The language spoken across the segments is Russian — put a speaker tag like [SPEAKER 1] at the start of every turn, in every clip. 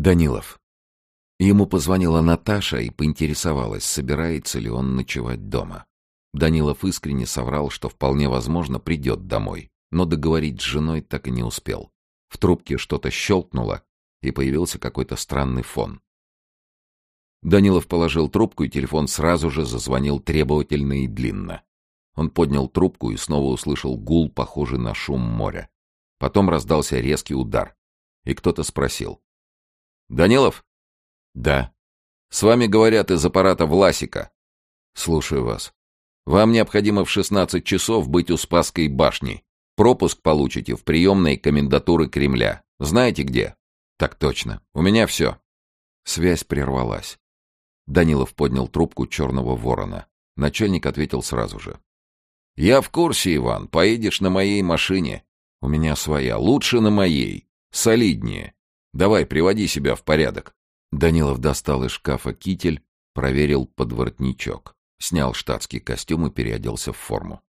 [SPEAKER 1] Данилов. Ему позвонила Наташа и поинтересовалась, собирается ли он ночевать дома. Данилов искренне соврал, что вполне возможно придет домой, но договорить с женой так и не успел. В трубке что-то щелкнуло, и появился какой-то странный фон. Данилов положил трубку, и телефон сразу же зазвонил требовательно и длинно. Он поднял трубку и снова услышал гул, похожий на шум моря. Потом раздался резкий удар, и кто-то спросил. «Данилов?» «Да». «С вами говорят из аппарата Власика». «Слушаю вас. Вам необходимо в 16 часов быть у Спасской башни. Пропуск получите в приемной комендатуры Кремля. Знаете где?» «Так точно. У меня все». Связь прервалась. Данилов поднял трубку черного ворона. Начальник ответил сразу же. «Я в курсе, Иван. Поедешь на моей машине. У меня своя. Лучше на моей. Солиднее. Давай, приводи себя в порядок». Данилов достал из шкафа китель, проверил подворотничок. Снял штатский костюм и переоделся в форму.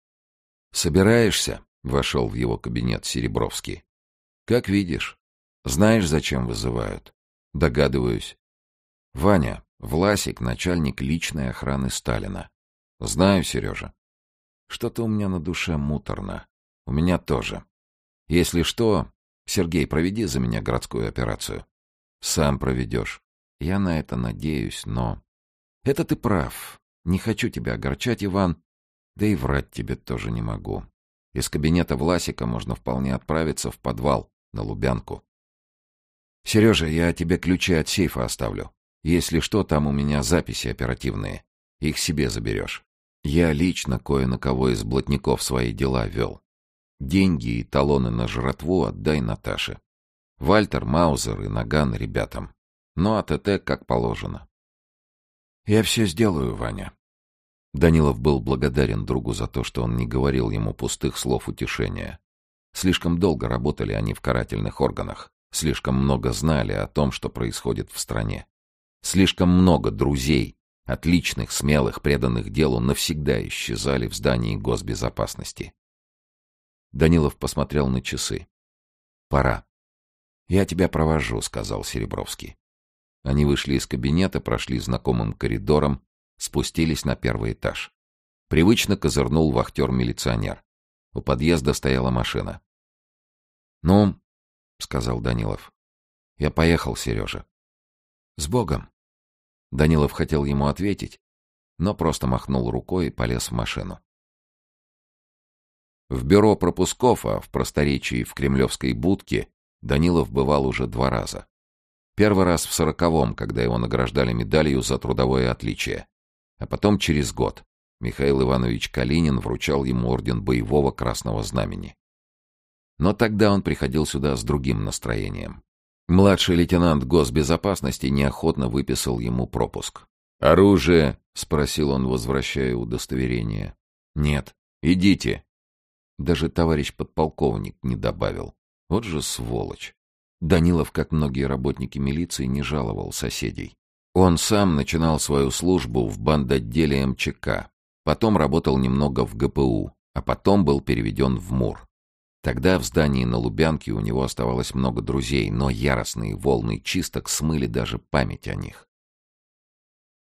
[SPEAKER 1] «Собираешься?» — вошел в его кабинет Серебровский. «Как видишь. Знаешь, зачем вызывают?» «Догадываюсь». «Ваня, Власик — начальник личной охраны Сталина». «Знаю, Сережа». «Что-то у меня на душе муторно. У меня тоже. Если что, Сергей, проведи за меня городскую операцию». «Сам проведешь. Я на это надеюсь, но...» «Это ты прав. Не хочу тебя огорчать, Иван. Да и врать тебе тоже не могу. Из кабинета Власика можно вполне отправиться в подвал, на Лубянку. Сережа, я тебе ключи от сейфа оставлю. Если что, там у меня записи оперативные. Их себе заберешь. Я лично кое на кого из блатников свои дела вел. Деньги и талоны на жратву отдай Наташе. Вальтер, Маузер и Наган ребятам. Ну, а ТТ как положено. «Я все сделаю, Ваня». Данилов был благодарен другу за то, что он не говорил ему пустых слов утешения. Слишком долго работали они в карательных органах, слишком много знали о том, что происходит в стране. Слишком много друзей, отличных, смелых, преданных делу, навсегда исчезали в здании госбезопасности. Данилов посмотрел на часы. «Пора». «Я тебя провожу», — сказал Серебровский. Они вышли из кабинета, прошли знакомым коридором, спустились на первый этаж. Привычно козырнул вахтер-милиционер. У подъезда стояла машина. «Ну», — сказал Данилов, — «я поехал, Сережа». «С Богом». Данилов хотел ему ответить, но просто махнул рукой и полез в машину. В бюро пропусков, а в просторечии в кремлевской будке Данилов бывал уже два раза. Первый раз в сороковом, когда его награждали медалью за трудовое отличие. А потом через год Михаил Иванович Калинин вручал ему орден боевого красного знамени. Но тогда он приходил сюда с другим настроением. Младший лейтенант госбезопасности неохотно выписал ему пропуск. «Оружие?» — спросил он, возвращая удостоверение. «Нет. Идите». Даже товарищ подполковник не добавил. Вот же сволочь. Данилов, как многие работники милиции, не жаловал соседей. Он сам начинал свою службу в бандотделе МЧК, потом работал немного в ГПУ, а потом был переведен в МУР. Тогда в здании на Лубянке у него оставалось много друзей, но яростные волны чисток смыли даже память о них.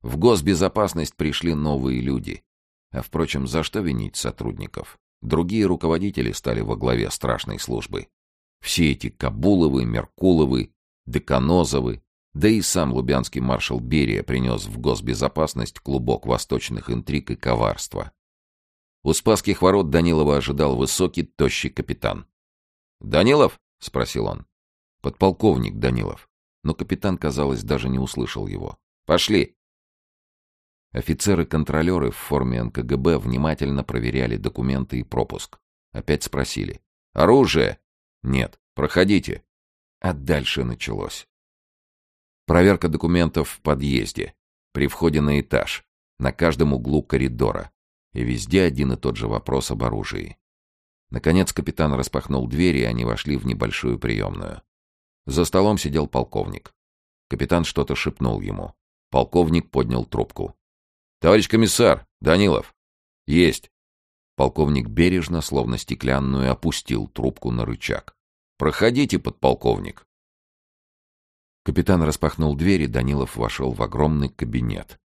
[SPEAKER 1] В госбезопасность пришли новые люди. А, впрочем, за что винить сотрудников? Другие руководители стали во главе страшной службы. Все эти Кабуловы, Меркуловы, Деканозовы, да и сам лубянский маршал Берия принес в госбезопасность клубок восточных интриг и коварства. У Спасских ворот Данилова ожидал высокий, тощий капитан. «Данилов?» — спросил он. «Подполковник Данилов». Но капитан, казалось, даже не услышал его. «Пошли!» Офицеры-контролеры в форме НКГБ внимательно проверяли документы и пропуск. Опять спросили. «Оружие!» Нет, проходите. А дальше началось. Проверка документов в подъезде, при входе на этаж, на каждом углу коридора. И везде один и тот же вопрос об оружии. Наконец капитан распахнул дверь, и они вошли в небольшую приемную. За столом сидел полковник. Капитан что-то шепнул ему. Полковник поднял трубку. «Товарищ комиссар, Данилов!» «Есть!» Полковник бережно, словно стеклянную, опустил трубку на рычаг. «Проходите, подполковник». Капитан распахнул дверь, и Данилов вошел в огромный кабинет.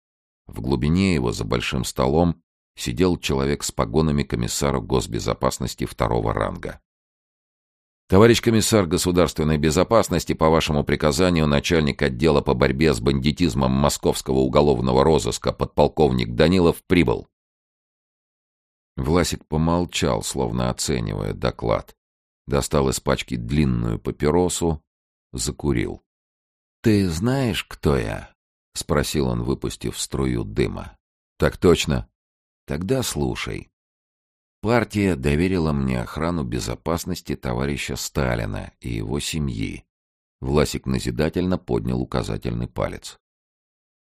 [SPEAKER 1] В глубине его, за большим столом, сидел человек с погонами комиссара госбезопасности второго ранга. Товарищ комиссар государственной безопасности, по вашему приказанию, начальник отдела по борьбе с бандитизмом Московского уголовного розыска, подполковник Данилов, прибыл. Власик помолчал, словно оценивая доклад. Достал из пачки длинную папиросу, закурил. «Ты знаешь, кто я?» — спросил он, выпустив струю дыма. «Так точно». «Тогда слушай. Партия доверила мне охрану безопасности товарища Сталина и его семьи». Власик назидательно поднял указательный палец.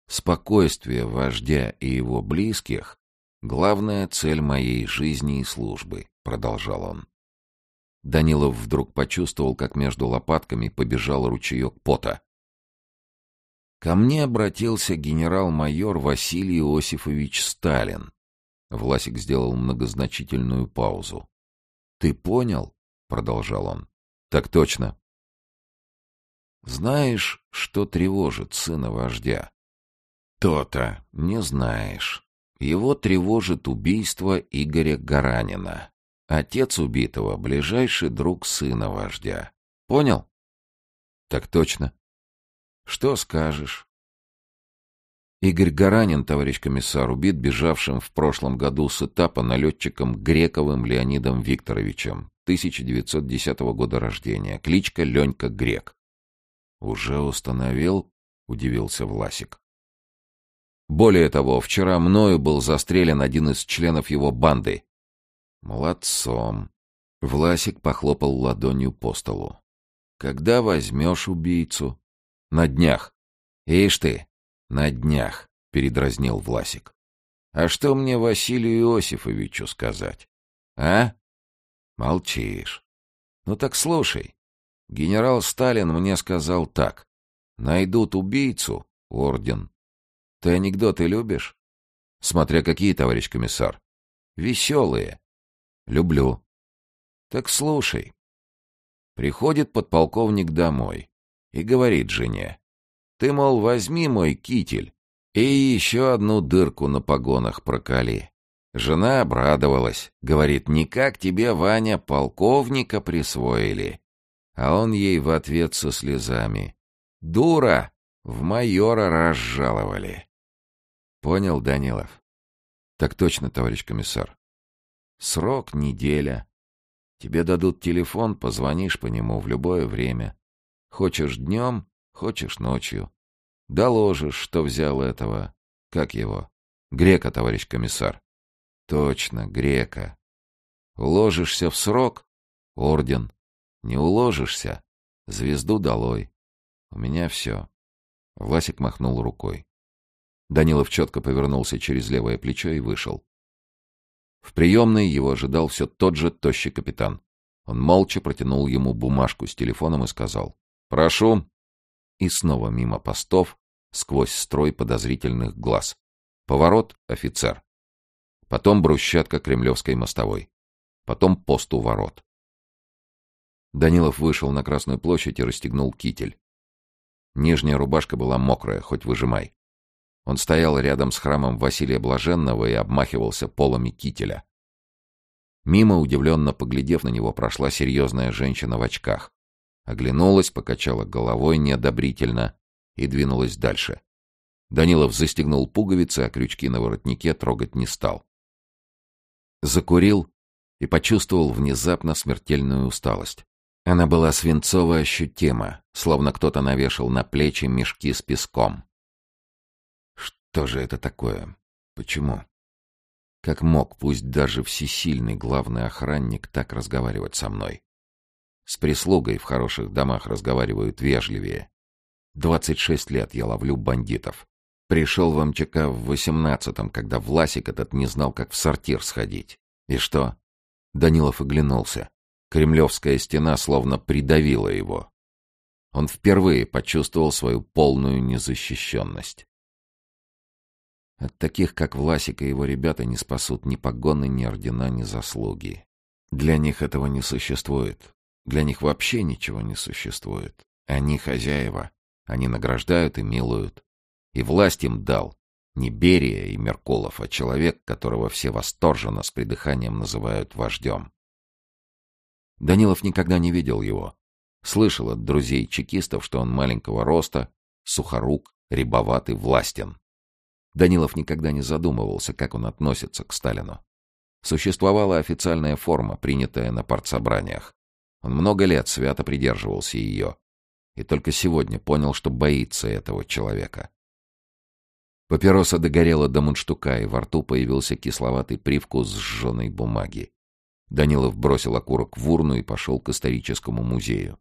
[SPEAKER 1] «Спокойствие вождя и его близких — главная цель моей жизни и службы», — продолжал он. Данилов вдруг почувствовал, как между лопатками побежал ручеек пота. Ко мне обратился генерал-майор Василий Иосифович Сталин. Власик сделал многозначительную паузу. «Ты понял?» — продолжал он. «Так точно». «Знаешь, что тревожит сына вождя?» «То-то, не знаешь. Его тревожит убийство Игоря Гаранина. Отец убитого — ближайший друг сына вождя. Понял?» «Так точно». Что скажешь? Игорь Гаранин, товарищ комиссар, убит бежавшим в прошлом году с этапа налетчиком Грековым Леонидом Викторовичем, 1910 года рождения, кличка Ленька Грек. «Уже установил?» — удивился Власик. «Более того, вчера мною был застрелен один из членов его банды». «Молодцом!» — Власик похлопал ладонью по столу. «Когда возьмешь убийцу?» На днях. Ишь ты, на днях, передразнил Власик. А что мне Василию Иосифовичу сказать? А? Молчишь. Ну так слушай. Генерал Сталин мне сказал так. Найдут убийцу — орден. Ты анекдоты любишь? Смотря какие, товарищ комиссар. Веселые. Люблю. Так слушай. Приходит подполковник домой и говорит жене. «Ты, мол, возьми мой китель и еще одну дырку на погонах проколи». Жена обрадовалась, говорит, «Никак тебе, Ваня, полковника присвоили». А он ей в ответ со слезами. «Дура! В майора разжаловали». Понял, Данилов? Так точно, товарищ комиссар. Срок неделя. Тебе дадут телефон, позвонишь по нему в любое время. Хочешь днем, хочешь ночью. Доложишь, что взял этого... Как его? Грека, товарищ комиссар. Точно, грека. Уложишься в срок — орден. Не уложишься — звезду долой. У меня все. Власик махнул рукой. Данилов четко повернулся через левое плечо и вышел. В приемной его ожидал все тот же тощий капитан. Он молча протянул ему бумажку с телефоном и сказал. «Прошу». И снова мимо постов, сквозь строй подозрительных глаз. Поворот — офицер. Потом брусчатка Кремлевской мостовой. Потом пост у ворот. Данилов вышел на Красную площадь и расстегнул китель. Нижняя рубашка была мокрая, хоть выжимай. Он стоял рядом с храмом Василия Блаженного и обмахивался полами кителя. Мимо, удивленно поглядев на него, прошла серьезная женщина в очках. Оглянулась, покачала головой неодобрительно и двинулась дальше. Данилов застегнул пуговицы, а крючки на воротнике трогать не стал. Закурил и почувствовал внезапно смертельную усталость. Она была свинцово ощутима, словно кто-то навешал на плечи мешки с песком. Что же это такое? Почему? Как мог, пусть даже всесильный главный охранник, так разговаривать со мной? С прислугой в хороших домах разговаривают вежливее. Двадцать шесть лет я ловлю бандитов. Пришел в МЧК в восемнадцатом, когда Власик этот не знал, как в сортир сходить. И что? Данилов оглянулся. Кремлевская стена словно придавила его. Он впервые почувствовал свою полную незащищенность. От таких, как Власик и его ребята, не спасут ни погоны, ни ордена, ни заслуги. Для них этого не существует. Для них вообще ничего не существует. Они хозяева. Они награждают и милуют. И власть им дал не Берия и Меркулов, а человек, которого все восторженно с придыханием называют вождем. Данилов никогда не видел его. Слышал от друзей-чекистов, что он маленького роста, сухорук, рябоватый, властен. Данилов никогда не задумывался, как он относится к Сталину. Существовала официальная форма, принятая на партсобраниях. Он много лет свято придерживался ее. И только сегодня понял, что боится этого человека. Папироса догорела до мундштука, и во рту появился кисловатый привкус сжженной бумаги. Данилов бросил окурок в урну и пошел к историческому музею.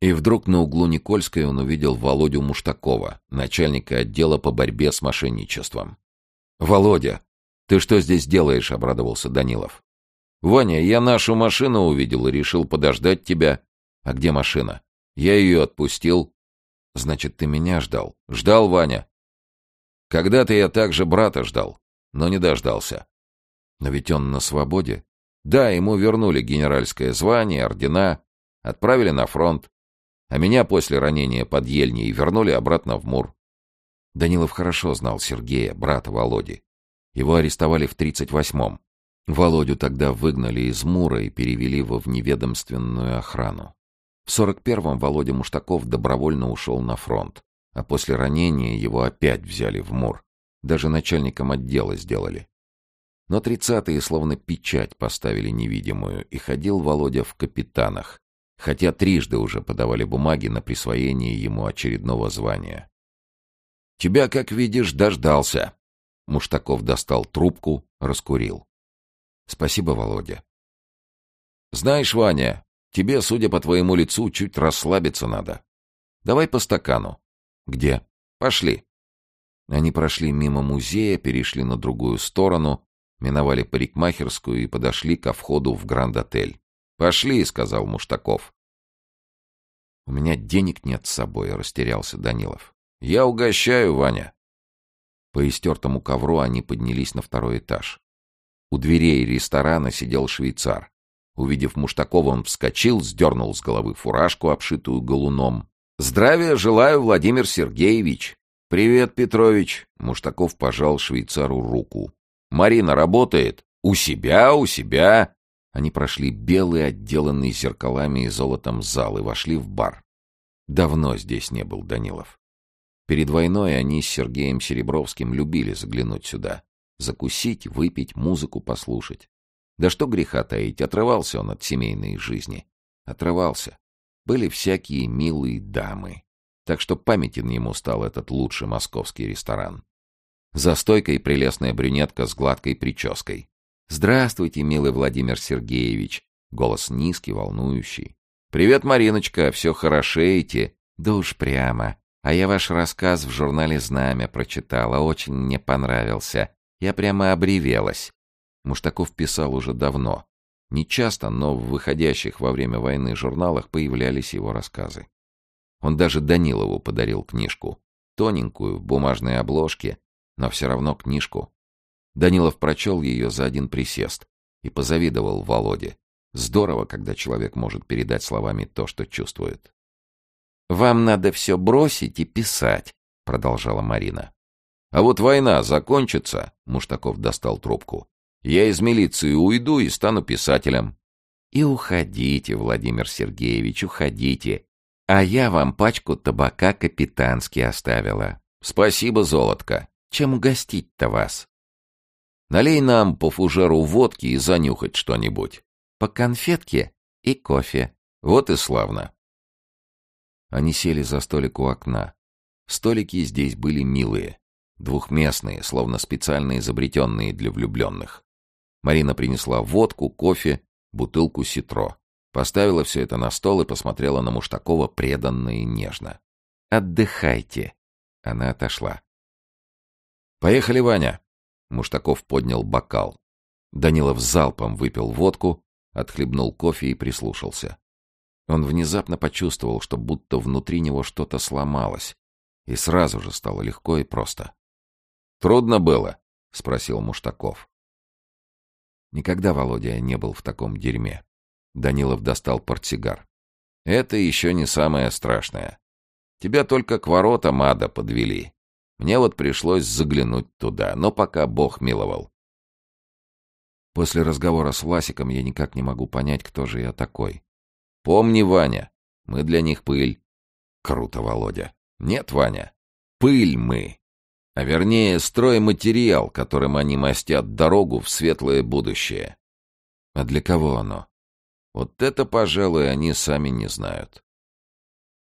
[SPEAKER 1] И вдруг на углу Никольской он увидел Володю Муштакова, начальника отдела по борьбе с мошенничеством. «Володя, ты что здесь делаешь?» — обрадовался Данилов. «Ваня, я нашу машину увидел и решил подождать тебя. А где машина? Я ее отпустил». «Значит, ты меня ждал?» «Ждал, Ваня. Когда-то я также брата ждал, но не дождался. Но ведь он на свободе. Да, ему вернули генеральское звание, ордена, отправили на фронт, а меня после ранения под Ельней вернули обратно в Мур. Данилов хорошо знал Сергея, брата Володи. Его арестовали в 38-м. Володю тогда выгнали из Мура и перевели во вневедомственную охрану. В 41-м Володя Муштаков добровольно ушел на фронт. А после ранения его опять взяли в МУР. Даже начальником отдела сделали. Но тридцатые словно печать поставили невидимую, и ходил Володя в капитанах, хотя трижды уже подавали бумаги на присвоение ему очередного звания. «Тебя, как видишь, дождался!» Муштаков достал трубку, раскурил. «Спасибо, Володя». «Знаешь, Ваня, тебе, судя по твоему лицу, чуть расслабиться надо. Давай по стакану. «Где?» «Пошли». Они прошли мимо музея, перешли на другую сторону, миновали парикмахерскую и подошли ко входу в Гранд-отель. «Пошли», — сказал Муштаков. «У меня денег нет с собой», — растерялся Данилов. «Я угощаю, Ваня». По истертому ковру они поднялись на второй этаж. У дверей ресторана сидел швейцар. Увидев Муштакова, он вскочил, сдернул с головы фуражку, обшитую галуном, Здравия желаю, Владимир Сергеевич. Привет, Петрович. Муштаков пожал швейцару руку. Марина работает? У себя, у себя. Они прошли белый, отделанный зеркалами и золотом зал и вошли в бар. Давно здесь не был Данилов. Перед войной они с Сергеем Серебровским любили заглянуть сюда. Закусить, выпить, музыку послушать. Да что греха таить, отрывался он от семейной жизни. Отрывался были всякие милые дамы. Так что памятен ему стал этот лучший московский ресторан. За стойкой прелестная брюнетка с гладкой прической. «Здравствуйте, милый Владимир Сергеевич!» Голос низкий, волнующий. «Привет, Мариночка, все хорошеете?» «Да уж прямо. А я ваш рассказ в журнале «Знамя» прочитала, очень мне понравился. Я прямо обревелась». Муштаков писал уже давно, Нечасто, но в выходящих во время войны журналах появлялись его рассказы. Он даже Данилову подарил книжку. Тоненькую, в бумажной обложке, но все равно книжку. Данилов прочел ее за один присест и позавидовал Володе. Здорово, когда человек может передать словами то, что чувствует. «Вам надо все бросить и писать», — продолжала Марина. «А вот война закончится», — Муштаков достал трубку. Я из милиции уйду и стану писателем. И уходите, Владимир Сергеевич, уходите. А я вам пачку табака капитански оставила. Спасибо, золотко. Чем угостить-то вас? Налей нам по фужеру водки и занюхать что-нибудь. По конфетке и кофе. Вот и славно. Они сели за столик у окна. Столики здесь были милые, двухместные, словно специально изобретенные для влюбленных. Марина принесла водку, кофе, бутылку ситро. Поставила все это на стол и посмотрела на Муштакова преданно и нежно. «Отдыхайте». Она отошла. «Поехали, Ваня!» Муштаков поднял бокал. Данилов залпом выпил водку, отхлебнул кофе и прислушался. Он внезапно почувствовал, что будто внутри него что-то сломалось, и сразу же стало легко и просто. «Трудно было?» — спросил Муштаков. Никогда Володя не был в таком дерьме. Данилов достал портсигар. Это еще не самое страшное. Тебя только к воротам ада подвели. Мне вот пришлось заглянуть туда, но пока Бог миловал.
[SPEAKER 2] После разговора с Власиком я никак не могу понять, кто же я такой.
[SPEAKER 1] Помни, Ваня, мы для них пыль.
[SPEAKER 2] Круто, Володя.
[SPEAKER 1] Нет, Ваня, пыль мы. А вернее, стройматериал, которым они мастят дорогу в светлое будущее.
[SPEAKER 2] А для кого оно?
[SPEAKER 1] Вот это, пожалуй, они сами не знают.